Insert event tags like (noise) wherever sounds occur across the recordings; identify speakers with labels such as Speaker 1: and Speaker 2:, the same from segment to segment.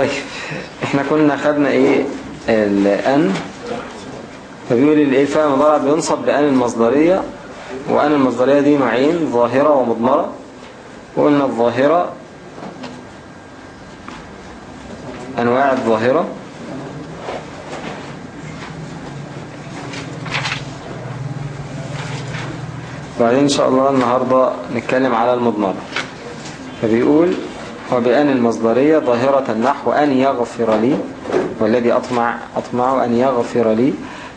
Speaker 1: طيب إحنا كنا خدنا إيه؟ الآن. فبيقول الإيه؟ الفعل المضارع بينصب بآن المصدرية وآن المصدرية دي نوعين ظاهرة ومضمرة. وقلنا الظاهرة أنواع الظاهرة. وبعدين إن شاء الله النهاردة نتكلم على المضمرة. فبيقول وبأن المصدرية ظاهرة النحو أن يغفر لي والذي أطمع, أطمع أن يغفر لي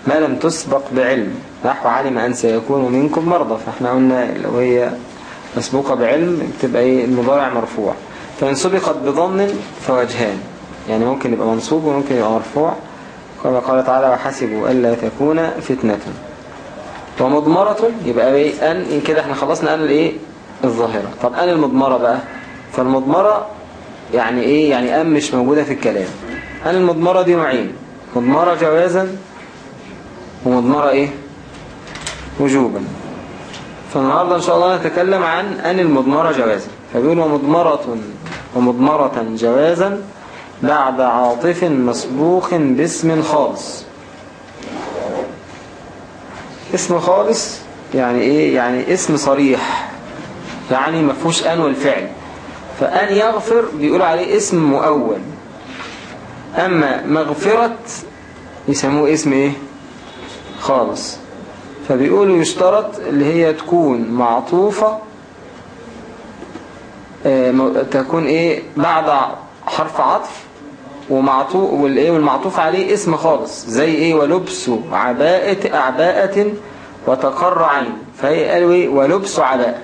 Speaker 1: ما لم تسبق بعلم. نحو علم أن سيكون منكم مرضى. فإحنا قلنا لو هي مسبوقة بعلم بتبقى إيه؟ المضارع مرفوع. فإن سبقت بظن فوجهان. يعني ممكن يبقى منصوب وممكن يبقى مرفوع. كما قال تعالى وحسبوا ألا تكون فتنة ومضمرة يبقى إيه؟ أن كده إحنا خلصنا أن الإيه؟ الظاهرة. طب أن المضمرة بقى؟ فالمضمرة يعني إيه؟ يعني أم مش موجودة في الكلام. هل المضمرة دي نوعين مضمرة جوازا ومضمرة إيه؟ وجوبا. فالنهاردة إن شاء الله نتكلم عن أن المضمرة جوازا. فبيقول ومضمرة ومضمرة جوازا بعد عاطف مسبوق باسم خالص. اسم خالص يعني إيه؟ يعني اسم صريح. يعني ما فيهوش أن والفعل. فأن يغفر بيقول عليه اسم مؤول. أما مغفرة يسموه اسم إيه؟ خالص. فبيقولوا يشترط اللي هي تكون معطوفة آه تكون إيه؟ بعد حرف عطف ومعطوف والإيه؟ والمعطوف عليه اسم خالص. زي إيه؟ ولبس عباءة أعباءة وتقر عين فهي قالوا إيه؟ ولبس عباءة.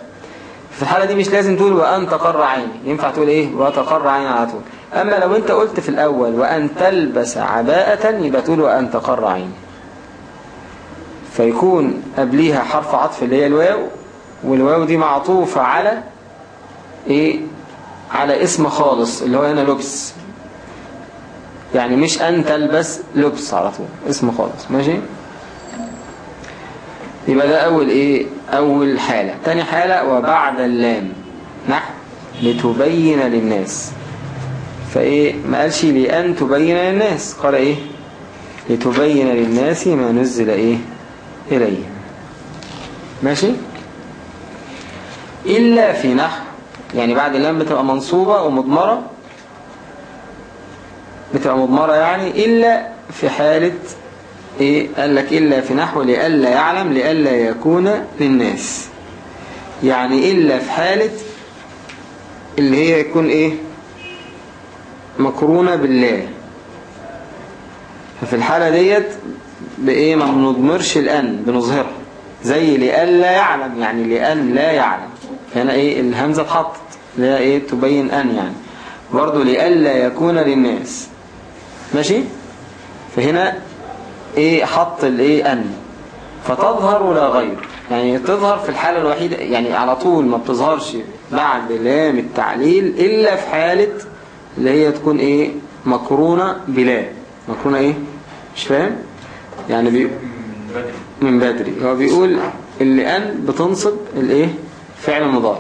Speaker 1: في الحالة دي مش لازم تقول وأن تقر عيني. ينفع تقول إيه؟ وتقر عيني على طول. أما لو أنت قلت في الأول وأن تلبس عباءة يبقى تقول وأن تقر عيني. فيكون قبليها حرف عطف اللي هي الواو والواو دي معطوفة على إيه؟ على اسم خالص اللي هو هنا لبس. يعني مش أن تلبس لبس على طول. اسم خالص. ماشي؟ يبقى ده أول إيه؟ أول حالة. تاني حالة وبعد اللام. نحو. لتبين للناس. فإيه؟ ما قالش لأن تبين للناس. قال إيه؟ لتبين للناس ما نزل إيه؟ إليه. ماشي؟ إلا في نحو. يعني بعد اللام بتبقى منصوبة ومضمرة. بتبقى مضمرة يعني إلا في حالة إيه؟ قال لك إلا في نحو لألا يعلم لألا يكون للناس يعني إلا في حالة اللي هي يكون إيه؟ مقرونة بالله. ففي الحالة ديت بإيه؟ ما بنضمرش الأن بنظهرها زي لألا يعلم يعني لأن لا يعلم. هنا إيه؟ الهمزة اتحطت. لا إيه؟ تبين أن يعني. برضو لألا يكون للناس. ماشي؟ فهنا إيه حط الايه ان. فتظهر ولا غير. يعني تظهر في الحالة الوحيدة يعني على طول ما بتظهرش بعد لام التعليل إلا في حالة اللي هي تكون إيه مقرونة بلا. مقرونة إيه؟ مش فاهم؟ يعني بي من بدري. هو بيقول اللي ان بتنصب الايه؟ فعل مضارع.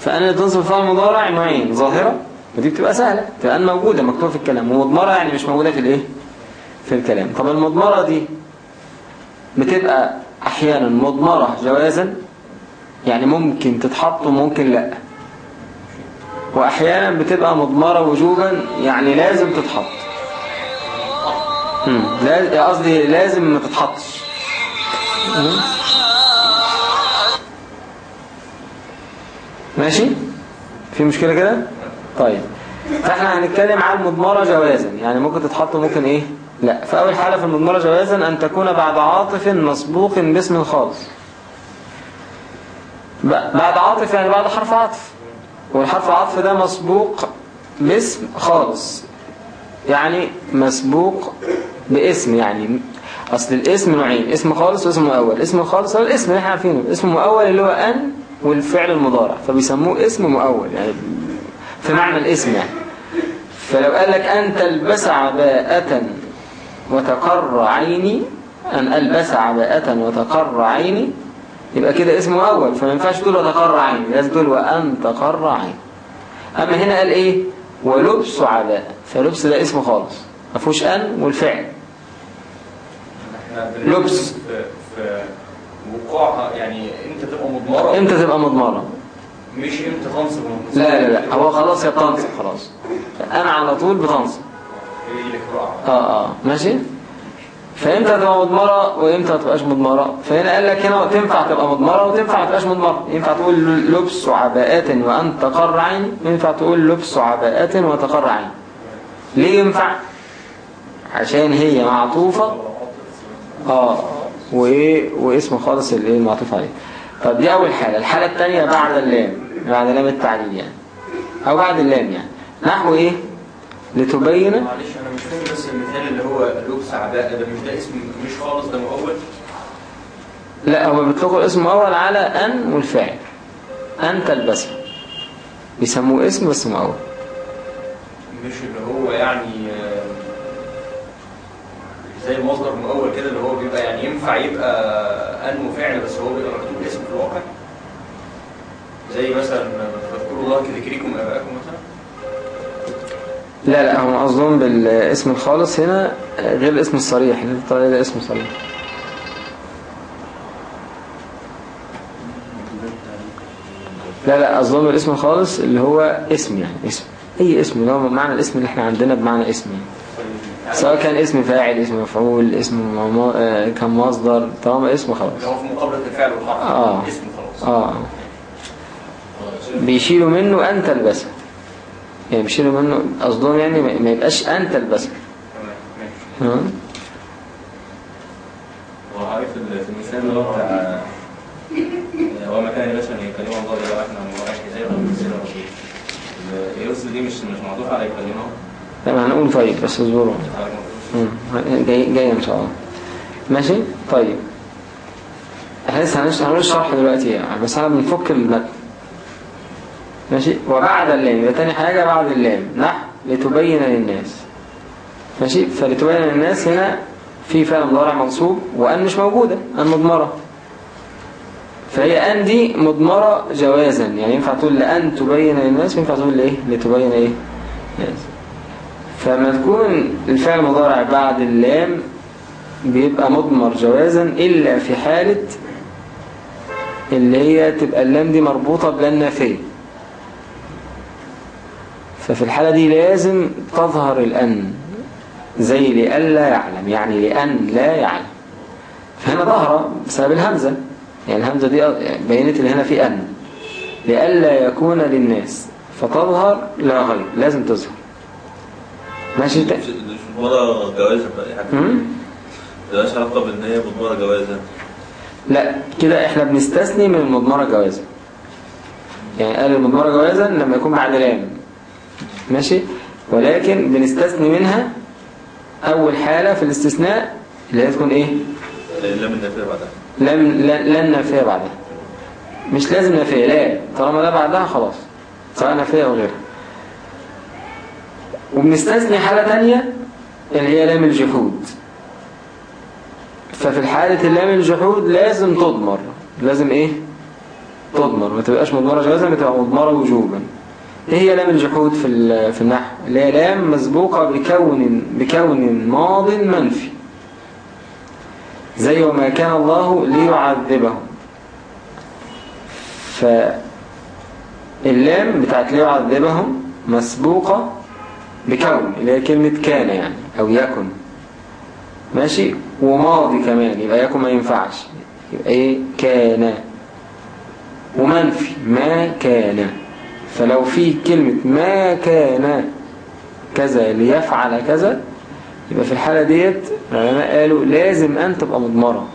Speaker 1: فان اللي تنصب فعل مضارع نوعين ظاهرة؟ ودي بتبقى سهلة. تبقى ان موجودة مكتوبة في الكلام. ومضمرة يعني مش موجودة في الايه؟ في الكلام. طب المضمرة دي بتبقى أحيانا مضمرة جوازا؟ يعني ممكن تتحط وممكن لأ. وأحيانا بتبقى مضمرة وجوبا يعني لازم تتحط. قصدي لازم ما تتحطش. ماشي؟ في مشكلة كده؟ طيب. فإحنا هنتكلم عن المضمرة جوازا. يعني ممكن تتحط وممكن إيه؟ لا. فأول حالة في المضمرة جوازا أن تكون بعد عاطف مسبوق باسم خالص بعد عاطف يعني بعد حرف عطف والحرف العطف ده مسبوق باسم خالص يعني مسبوق باسم يعني أصل الاسم نوعين اسم خالص واسم مؤول. اسم خالص هو الاسم اللي إحنا عارفينه. اسم مؤول اللي هو أن والفعل المضارع. فبيسموه اسم مؤول يعني في معنى الاسم يعني. فلو قال لك أن تلبس عباءة وتقر عيني أن ألبس عباءة وتقر عيني. يبقى كده اسمه أول فما ينفعش تقول وتقر عيني لازم تقول وأن تقر عيني. أما هنا قال إيه؟ ولبس عباء فلبس ده اسم خالص ما فيهوش أن والفعل. لبس.
Speaker 2: وقوعها يعني إمتى تبقى مضمرة؟
Speaker 1: إمتى تبقى مضمرة؟
Speaker 2: مش إمتى تنصب.
Speaker 1: لا لا لا هو خلاص هي بتنصب خلاص. أنا على طول بتنصب. آه آه. ماشي؟ فإمتى هتبقى مضمرة وإمتى ما تبقاش مضمرة؟ فهنا قال لك هنا تنفع تبقى مضمرة وتنفع ما تبقاش مضمرة. ينفع تقول لبس عباءات وأن تقر ينفع تقول لبس عباءات وتقر ليه ينفع؟ عشان هي معطوفة. آه. وإيه؟ واسم خالص الإيه المعطوف عليه. طب دي أول حالة. الحالة الثانية بعد اللام. بعد لام التعليل يعني. أو بعد اللام يعني. نحو إيه؟ لتبين
Speaker 2: فاهم بس المثال اللي هو لبس عباء ده مش ده اسم مش خالص ده مؤول؟
Speaker 1: لا هو بيطلقوا الاسم اول على أن والفاعل. أن تلبسه. بيسموه اسم بس مؤول.
Speaker 2: مش اللي هو يعني آه، زي المصدر مؤول كده اللي هو بيبقى يعني ينفع يبقى أن وفعل بس هو بيبقى مكتوب اسم في الواقع؟ زي مثلا فاذكروا الله كذكركم مثلا
Speaker 1: لا لا هم قصدهم بالاسم الخالص هنا غير الاسم الصريح اللي أنت طالع ده اسم صريح لا لا قصدهم بالاسم الخالص اللي هو اسم يعني اسم أي اسم اللي هو معنى الاسم اللي إحنا عندنا بمعنى اسم يعني. سواء كان اسم فاعل اسم مفعول اسم مم- آه، كان مصدر طالما اسم خلاص.
Speaker 2: اللي هو في مقابلة الفعل والحرف.
Speaker 1: آه.
Speaker 2: اسم خلاص.
Speaker 1: آه. بيشيلوا منه ان تلبسه يعني بيشيلوا منه قصدهم يعني ما ما يبقاش
Speaker 2: تمام ماشي.
Speaker 1: ها؟
Speaker 3: وعارف المثال اللي هو بتاع هو مكان ان يكلمه الله الا إحنا من من سر رصيد اليوسف دي مش مش معطوف على يكلمه.
Speaker 1: طب هنقول طيب بس اصبروا. جاي جاي إن شاء الله. ماشي؟ طيب. إحنا لسه هنش- هنقول الشرح دلوقتي. يعني بس أنا بنفك المتن ماشي؟ وبعد اللام. تاني حاجة بعد اللام. نحو لتبين للناس. ماشي؟ فلتبين للناس هنا في فعل مضارع منصوب وأن مش موجودة أن مضمرة. فهي أن دي مضمرة جوازا. يعني ينفع تقول لأن تبين للناس ينفع تقول لإيه؟ لتبين إيه؟ للناس. فما تكون الفعل المضارع بعد اللام بيبقى مضمر جوازا إلا في حالة اللي هي تبقى اللام دي مربوطة بلا نافية. ففي الحالة دي لازم تظهر الأن زي لألا يعلم يعني لأن لا يعلم. فهنا ظهر بسبب الهمزة. يعني الهمزة دي بينت اللي هنا في أن. لألا يكون للناس فتظهر لا غير لازم تظهر. ماشي؟
Speaker 4: مش مضمرة جوازا بقى يعني؟ ملهاش علاقة بإن هي مضمرة جوازا
Speaker 1: لا كده إحنا بنستثني من المضمرة جوازا يعني قال المضمرة جوازا لما يكون بعد لام ماشي؟ ولكن بنستثني منها أول حالة في الاستثناء اللي هي تكون إيه؟
Speaker 4: اللام النافية بعدها.
Speaker 1: لم لا- لن نافية بعدها. مش لازم نافية لا. طالما لا بعدها خلاص. سواء نافية أو غيرها. وبنستثني حالة تانية اللي هي لام الجحود. ففي الحالة اللام الجحود لازم تضمر. لازم إيه؟ تضمر. ما تبقاش مضمرة جوازا بتبقى مضمرة وجوبا. إيه هي لام الجحود في في النحو. اللي هي لام مسبوقة بكون بكون ماض منفي. زي وما كان الله ليعذبهم. فاللام بتاعت ليعذبهم مسبوقة بكون اللي هي كلمة كان يعني أو يكن. ماشي؟ وماضي كمان يبقى يكن ما ينفعش. يبقى إيه؟ كان. ومنفي. ما كان. فلو في كلمة ما كان كذا ليفعل كذا يبقى في الحالة ديت العلماء قالوا لازم أن تبقى مضمرة.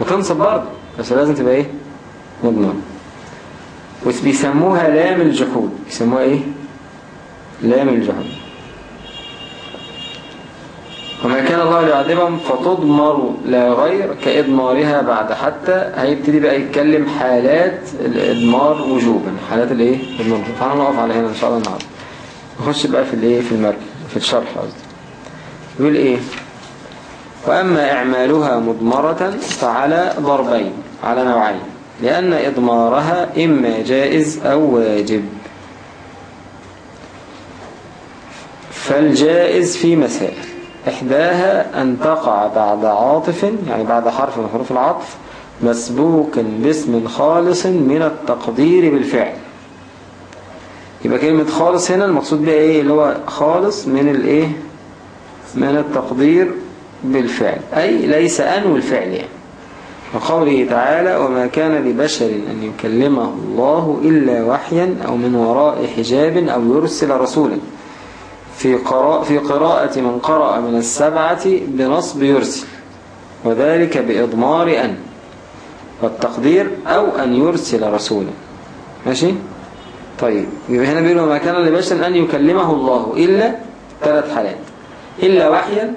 Speaker 1: وتنصب برضه بس لازم تبقى إيه؟ مضمرة. وبيسموها لام الجحود. بيسموها إيه؟ لام الجحود. وما كان الله ليعذبهم فتضمر لا غير كإضمارها بعد حتى هيبتدي بقى يتكلم حالات الإضمار وجوبا. حالات الإيه؟ الإضمار. تعالوا نقف على هنا إن شاء الله النهارده. نخش بقى في الإيه؟ في المرء في الشرح قصدي. يقول إيه؟ وأما إعمالها مضمرة فعلى ضربين على نوعين. لأن إضمارها إما جائز أو واجب. فالجائز في مسائل. إحداها أن تقع بعد عاطف يعني بعد حرف من حروف العطف مسبوق باسم خالص من التقدير بالفعل. يبقى كلمة خالص هنا المقصود بها إيه؟ اللي هو خالص من الإيه؟ من التقدير بالفعل. أي ليس أنو الفعل يعني. وقوله تعالى وما كان لبشر أن يكلمه الله إلا وحيا أو من وراء حجاب أو يرسل رسولا في قراءة, في قراءة من قرأ من السبعة بنصب يرسل. وذلك بإضمار أن والتقدير أو أن يرسل رسولا. ماشي؟ طيب يبقى هنا بيقول وما كان لبشر أن يكلمه الله إلا ثلاث حالات. إلا وحيا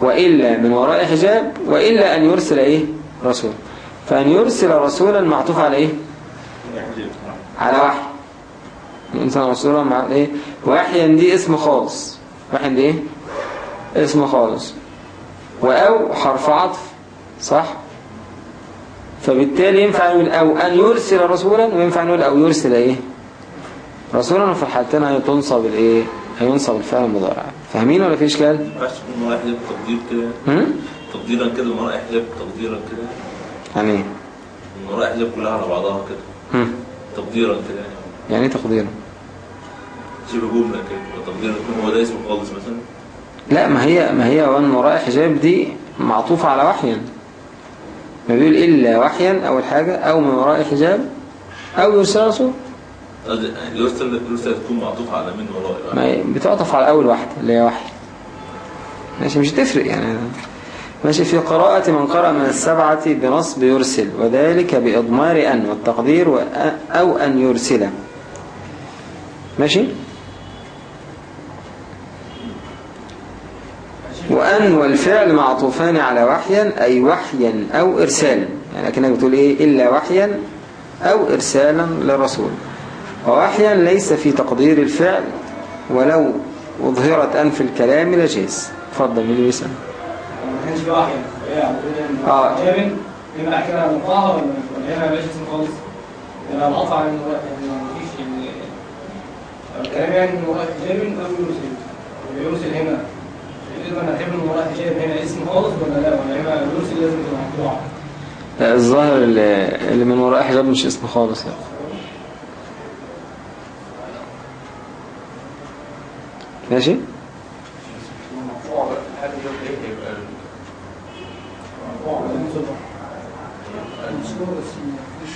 Speaker 1: وإلا من وراء حجاب وإلا أن يرسل إيه؟ رسول. فأن يرسل رسولا معطوف على إيه؟ على وحي. الإنسان رسولا مع إيه؟ وحيا دي اسم خالص. وحيا دي إيه اسم خالص. وأو حرف عطف صح؟ فبالتالي ينفع نقول أو أن يرسل رسولا وينفع نقول أو يرسل إيه؟ رسولا. وفي الحالتين هتنصب الإيه؟ هينصب الفعل المضارع فاهمين ولا في إشكال؟
Speaker 4: حجاب تقدير كده؟ تقديرا كده المرأة حجاب تقديرا كده.
Speaker 1: يعني إيه؟
Speaker 4: المرأة حجاب كلها على بعضها كده؟ تقديرا كده يعني.
Speaker 1: يعني إيه تقديرا؟
Speaker 4: شبه جملة كده. تقديرا يكون هو ده اسمه خالص مثلا؟
Speaker 1: لا ما هي ما هي وان وراء حجاب دي معطوفة على وحيا. ما بيقول إلا وحيا أول حاجة أو من وراء حجاب أو يرسل رسول
Speaker 4: اليرسل تكون معطوفة على من ورائي بقى.
Speaker 1: ما هي بتعطف على أول واحدة اللي هي وحي. ماشي مش تفرق يعني. ماشي في قراءة من قرأ من السبعة بنصب يرسل وذلك بإضمار أن والتقدير أو أن يرسل. ماشي؟ وأن والفعل معطوفان على وحيا أي وحيا أو إرسالا. يعني لكنك بتقول إيه؟ إلا وحيا أو إرسالا للرسول. ووحيا ليس في تقدير الفعل ولو أظهرت أن في الكلام لجاز تفضل مين اللي
Speaker 5: ما كانش في يعني
Speaker 1: آه.
Speaker 5: جابن يبقى كده مقطعها ولا هنا مبقاش اسم خالص. يبقى القطع عن يعني مفيش يعني الكلام يعني من وراء حجاب أو يرسل يرسل هنا.
Speaker 1: الظاهر اللي من وراء حجاب مش اسم خالص يعني. ماشي
Speaker 5: مقطوعه بقى حاجة زي كده يبقى مقطوعه مشهور بس مفيش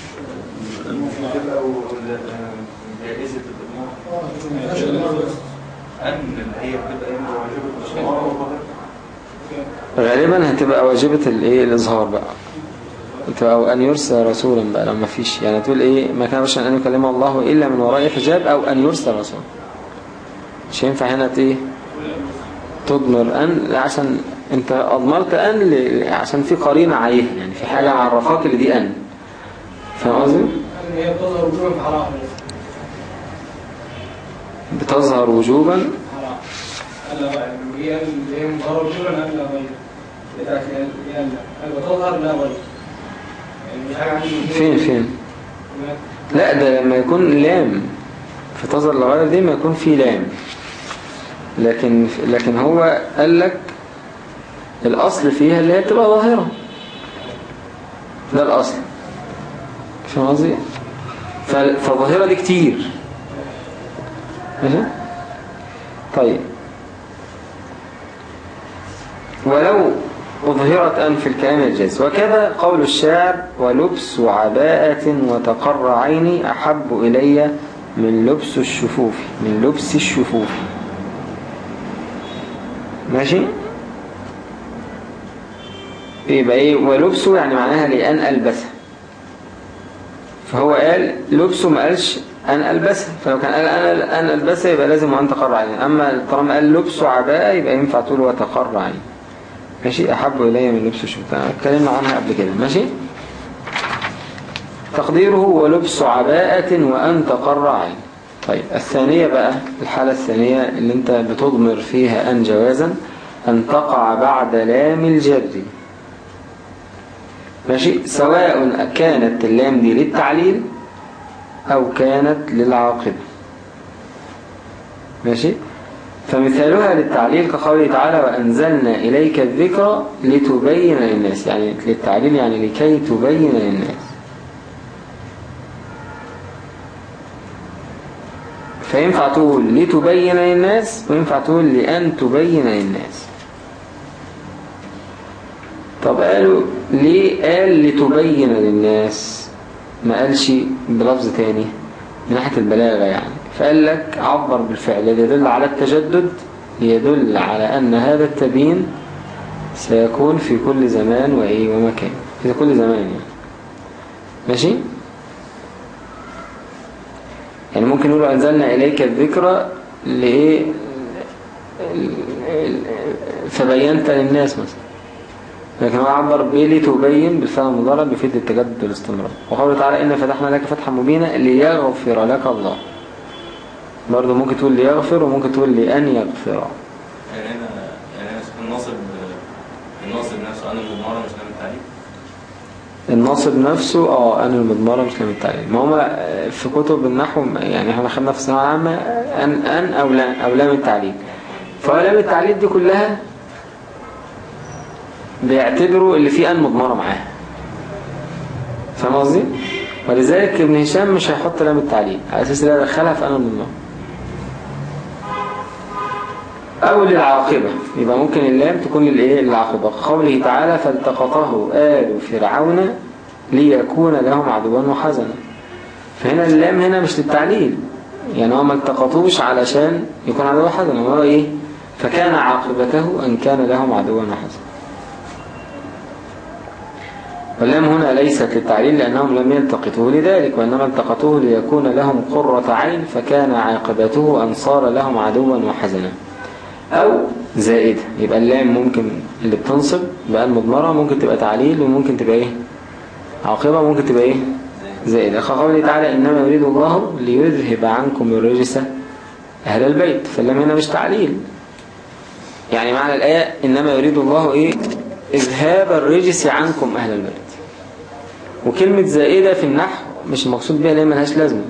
Speaker 3: جائزة
Speaker 5: آه
Speaker 3: أن هي بتبقى إما واجبة الصغار
Speaker 1: غالبا هتبقى واجبة الايه؟ الإظهار بقى. تبقى أن يرسل رسولا بقى لما فيش. يعني تقول إيه؟ ما كان بشأن أن يكلمه الله إلا من وراء حجاب أو أن يرسل رسولا. مش ينفع هنا إيه؟ تضمر أن عشان أنت أضمرت أن ل- عشان في قرينة عليها يعني في حاجة عرفاك اللي دي أن. فاهم قصدي؟
Speaker 5: بتظهر
Speaker 1: وجوبا.
Speaker 5: هي اللي هي مظهره وجوها ألا غير
Speaker 1: فين فين؟ لا ده لما يكون لام فتظهر الغير دي ما يكون في لام. لكن لكن هو قال لك الأصل فيها اللي هي تبقى ظاهرة. ده الأصل. فاهم قصدي؟ فالظاهرة دي كتير؟ طيب. ولو أظهرت أن في الكلام الجاز. وكذا قول الشاعر ولبس عباءة وتقر عيني أحب إلي من لبس الشفوف. من لبس الشفوف. ماشي؟ يبقى إيه؟ ولبسه يعني معناها لأن ألبسه فهو قال لبسه ما قالش أن ألبسه فلو كان قال أن ألبسه يبقى لازم وأن تقر عيني. أما طالما قال لبسه عباءة يبقى ينفع تقول وتقر عيني. ماشي؟ أحب إلي من لبس الشفوف اتكلمنا عنها قبل كده. ماشي؟ تقديره ولبس عباءة وأن تقر عين طيب الثانية بقى الحالة الثانية اللي أنت بتضمر فيها أن جوازا أن تقع بعد لام الجر. ماشي؟ سواء كانت اللام دي للتعليل أو كانت للعاقبة. ماشي؟ فمثالها للتعليل كقوله تعالى وأنزلنا إليك الذكر لتبين للناس. يعني للتعليل يعني لكي تبين للناس. فينفع تقول لتبين للناس وينفع تقول لأن تبين للناس. طب قالوا ليه قال لتبين للناس؟ ما قالش بلفظ تاني من ناحية البلاغة يعني. فقال لك عبر بالفعل الذي يدل على التجدد يدل على أن هذا التبيين سيكون في كل زمان وإيه ومكان في كل زمان يعني. ماشي؟ يعني ممكن نقول أنزلنا إليك الذكرى لإيه؟ فبينت للناس مثلا. لكن هو عبر بإيه؟ تبين بالفعل المضارع بيفيد التجدد والاستمرار. وقوله تعالى إن فتحنا لك فتحا مبينا ليغفر لك الله. برضه ممكن تقول ليغفر وممكن تقول لأن يغفر.
Speaker 3: يعني هنا يعني هنا الناصب الناصب نفسه أنا المضمرة مش نعمل تعليق
Speaker 1: الناصب نفسه آه أن المضمرة مش لام التعليل ما هما في كتب النحو يعني إحنا خدنا في الثانوية العامة أن أن أو لا أو لام التعليل فهو لام التعليل دي كلها بيعتبروا اللي فيه أن مضمرة معاه. فاهم قصدي؟ ولذلك ابن هشام مش هيحط لام التعليل على أساس لا يدخلها في أن المضمرة أو للعاقبة. يبقى ممكن اللام تكون للإيه للعاقبة قوله تعالى فالتقطه آل فرعون ليكون لهم عدوا وحزنا. فهنا اللام هنا مش للتعليل. يعني هو ما التقطوش علشان يكون عدوا وحزنا. هو إيه؟ فكان عاقبته أن كان لهم عدوا وحزنا. واللام هنا ليست للتعليل لأنهم لم يلتقطوه لذلك وإنما التقطوه ليكون لهم قرة عين فكان عاقبته أن صار لهم عدوا وحزنا. أو زائدة. يبقى اللام ممكن اللي بتنصب بقى المضمرة ممكن تبقى تعليل وممكن تبقى إيه؟ عاقبة ممكن تبقى إيه؟ زائدة. قوله تعالى إنما يريد الله ليذهب عنكم الرجس أهل البيت فاللام هنا مش تعليل. يعني معنى الآية إنما يريد الله إيه؟ إذهاب الرجس عنكم أهل البيت. وكلمة زائدة في النحو مش المقصود بها ليه ملهاش لازمة.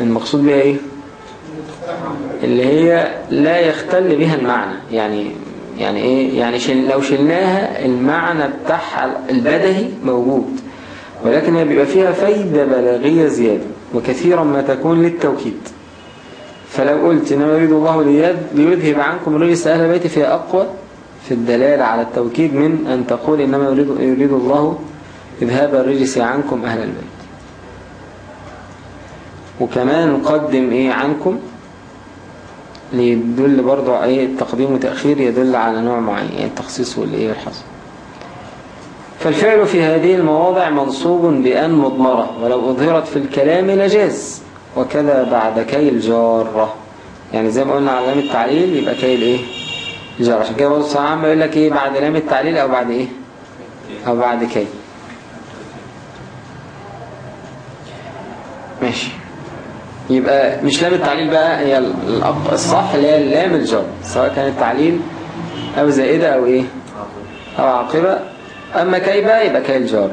Speaker 1: المقصود بها إيه؟ اللي هي لا يختل بها المعنى. يعني يعني إيه؟ يعني شل لو شلناها المعنى بتاعها البدهي موجود ولكن هي بيبقى فيها فايدة بلاغية زيادة وكثيرا ما تكون للتوكيد. فلو قلت إنما يريد الله ليذهب عنكم الرجس أهل البيت فهي أقوى في الدلالة على التوكيد من أن تقول إنما يريد, يريد الله إذهاب الرجس عنكم أهل البيت. وكمان نقدم إيه عنكم؟ ليدل برضو إيه؟ التقديم وتأخير يدل على نوع معين يعني التخصيص والإيه والحصر. فالفعل في هذه المواضع منصوب بأن مضمرة ولو أظهرت في الكلام لجاز وكذا بعد كي الجارة يعني زي ما قلنا على لام التعليل يبقى كي الايه الجارة عشان كده برضو الصحابة عم يقول لك إيه؟ بعد لام التعليل أو بعد إيه؟ أو بعد كي ماشي. يبقى مش لام التعليل بقى هي الصح اللي هي لام الجر سواء كان التعليل أو زائدة أو إيه؟ أو عاقبة. أما كي بقى يبقى كي الجار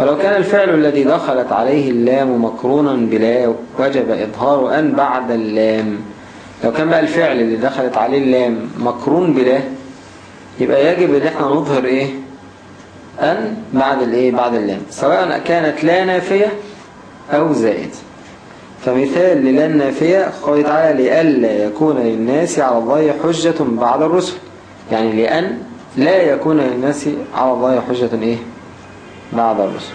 Speaker 1: ولو كان الفعل الذي دخلت عليه اللام مقرونا بلا وجب إظهار أن بعد اللام. لو كان بقى الفعل اللي دخلت عليه اللام مقرون بلا يبقى يجب إن إحنا نظهر إيه؟ أن بعد الإيه؟ بعد اللام. سواء كانت لا نافية أو زائد فمثال للا النافية قال تعالى لألا يكون للناس على الله حجة بعد الرسل. يعني لأن لا يكون للناس على الله حجة إيه؟ بعد الرسل.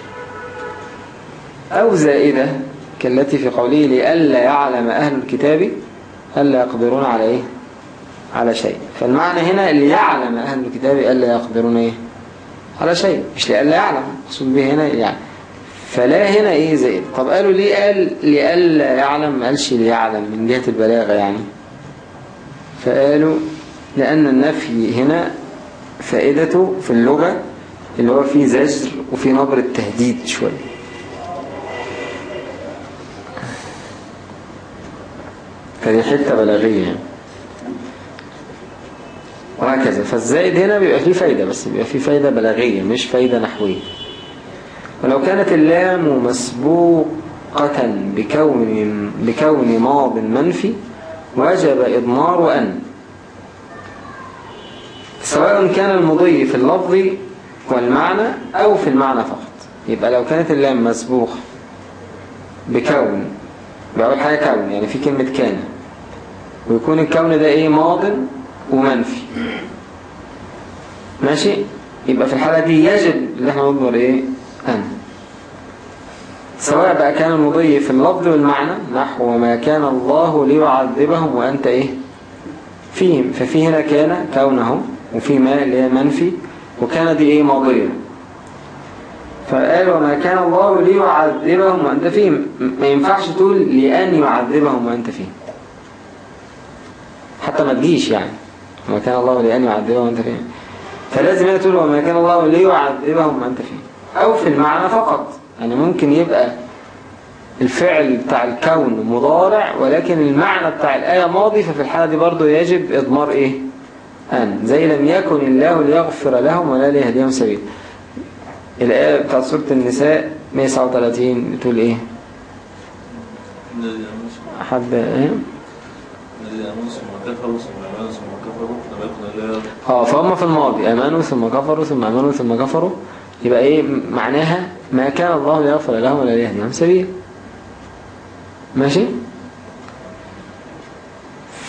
Speaker 1: أو زائدة كالتي في قوله لألا يعلم أهل الكتاب ألا يقدرون على إيه؟ على شيء. فالمعنى هنا اللي يعلم أهل الكتاب ألا يقدرون إيه؟ على شيء. مش لألا يعلم. مقصود به هنا يعني فلا هنا إيه زائد؟ طب قالوا ليه قال لألا يعلم؟ ما قالش ليعلم من جهة البلاغة يعني. فقالوا لأن النفي هنا فائدته في اللغة اللي هو فيه زجر وفيه نبرة تهديد شوية. فدي حتة بلاغية يعني. وهكذا. فالزائد هنا بيبقى فيه فايدة بس بيبقى فيه فايدة بلاغية مش فايدة نحوية. ولو كانت اللام مسبوقة بكون, بكون ماض منفي وجب إضمار أن. سواء كان المضي في اللفظ والمعنى أو في المعنى فقط. يبقى لو كانت اللام مسبوقة بكون بأول حاجة كون يعني في كلمة كان. ويكون الكون ده إيه؟ ماض ومنفي. ماشي؟ يبقى في الحالة دي يجب اللي إحنا نضمر إيه؟ أن. سواء بقى كان المضي في اللفظ والمعنى نحو وما كان الله ليعذبهم وأنت إيه؟ فيهم. ففي هنا كان كونهم وفي ما اللي هي منفي وكان دي إيه؟ ماضية. فقال وما كان الله ليعذبهم وأنت فيهم. ما ينفعش تقول لأن يعذبهم وأنت فيهم. حتى ما تجيش يعني. وما كان الله لأن يعذبهم وأنت فيهم. فلازم تقول وما كان الله ليعذبهم وأنت فيهم. أو في المعنى فقط. يعني ممكن يبقى الفعل بتاع الكون مضارع ولكن المعنى بتاع الآية ماضي ففي الحالة دي برضو يجب إضمار إيه؟ أن. زي لم يكن الله ليغفر لهم ولا ليهديهم سبيل. الآية بتاعت سورة النساء 139 بتقول إيه؟ حد إيه؟ آه فهم في الماضي. امنوا ثم كفروا ثم امنوا ثم كفروا يبقى إيه معناها ما كان الله ليغفر لهم ولا ليهديهم. سبيل. ماشي؟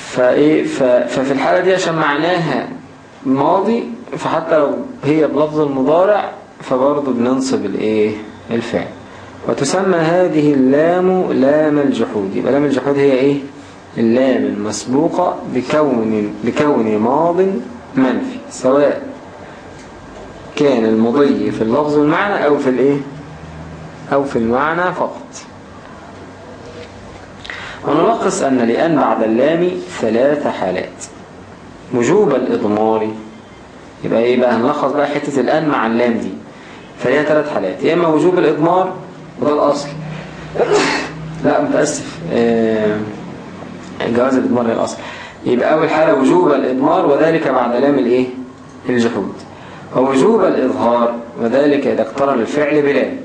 Speaker 1: فإيه. ففي الحالة دي عشان معناها ماضي فحتى لو هي بلفظ المضارع فبرضه بننصب الإيه؟ الفعل. وتسمى هذه اللام لام الجحود. يبقى لام الجحود هي إيه؟ اللام المسبوقة بكون بكون ماض منفي سواء كان المضي في اللفظ والمعنى أو في الإيه؟ أو في المعنى فقط. ونلخص أن لأن بعد اللام ثلاث حالات. وجوب الإضمار يبقى إيه بقى؟ هنلخص بقى حتة الآن مع اللام دي. فهي ثلاث حالات. يا إما وجوب الإضمار وده الأصل. لا متأسف. آه جواز الإضمار هي الأصل. يبقى أول حالة وجوب الإضمار وذلك بعد لام الإيه؟ الجحود. ووجوب الإظهار وذلك إذا اقترن الفعل بلام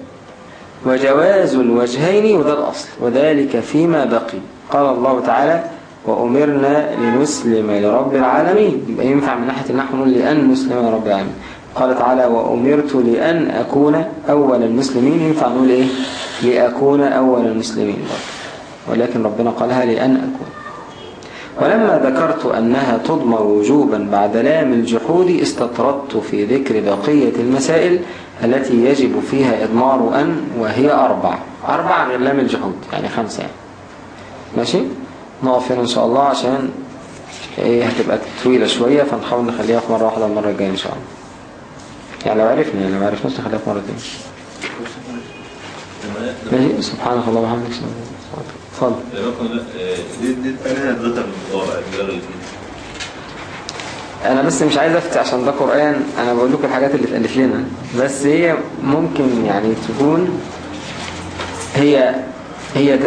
Speaker 1: وجواز الوجهين وده الأصل وذلك فيما بقي. قال الله تعالى وأمرنا لنسلم لرب العالمين. يبقى ينفع من ناحية النحو نقول لأن نسلم لرب العالمين. قال تعالى وأمرت لأن أكون أول المسلمين. ينفع نقول إيه؟ لأكون أول المسلمين. ولكن ربنا قالها لأن أكون. ولما ذكرت أنها تضمر وجوبا بعد لام الجحود استطردت في ذكر بقية المسائل التي يجب فيها إضمار أن وهي أربع. أربع غير لام الجحود يعني خمسة يعني. ماشي؟ نقف هنا إن شاء الله عشان إيه هتبقى طويلة شوية فنحاول نخليها في مرة واحدة المرة الجاية إن شاء الله. يعني لو عرفنا يعني لو عرفناش نخليها في مرتين ماشي سبحانك اللهم وبحمدك اتفضل أنا بس مش عايز افتي عشان ده قرآن أنا بقول لكم الحاجات اللي اتقالت لنا. بس هي ممكن يعني تكون هي هي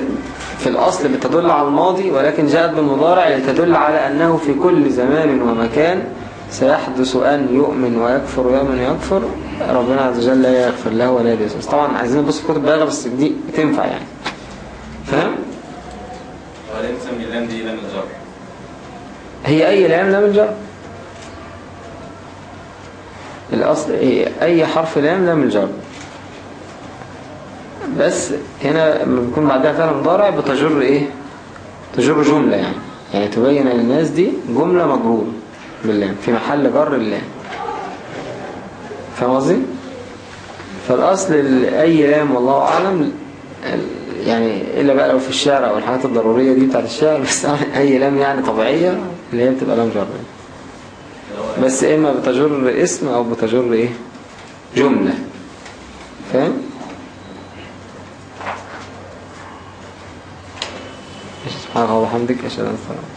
Speaker 1: في الأصل بتدل على الماضي ولكن جاءت بالمضارع لتدل على أنه في كل زمان ومكان سيحدث أن يؤمن ويكفر ويؤمن ويكفر. ربنا عز وجل لا يغفر له ولا يدرس بس طبعا عايزين نبص في كتب بلاغه بس دي تنفع يعني. فاهم؟
Speaker 3: نسمي اللام دي لام الجر
Speaker 1: هي أي لام لام الجر الأصل إيه؟ أي حرف لام لام الجر بس هنا لما بيكون بعدها فعل مضارع بتجر إيه؟ تجر جملة يعني. يعني تبين للناس دي جملة مجرورة باللام. في محل جر اللام. فاهم قصدي؟ فالأصل ال- أي لام والله أعلم يعني إلا بقى لو في الشعر أو الحاجات الضرورية دي بتاعت الشعر بس (laughs) أي لام يعني طبيعية اللي هي بتبقى لام جر بس إما بتجر اسم أو بتجر إيه جملة فاهم؟ سبحانك اللهم وبحمدك أشهد أن لا إله إلا أنت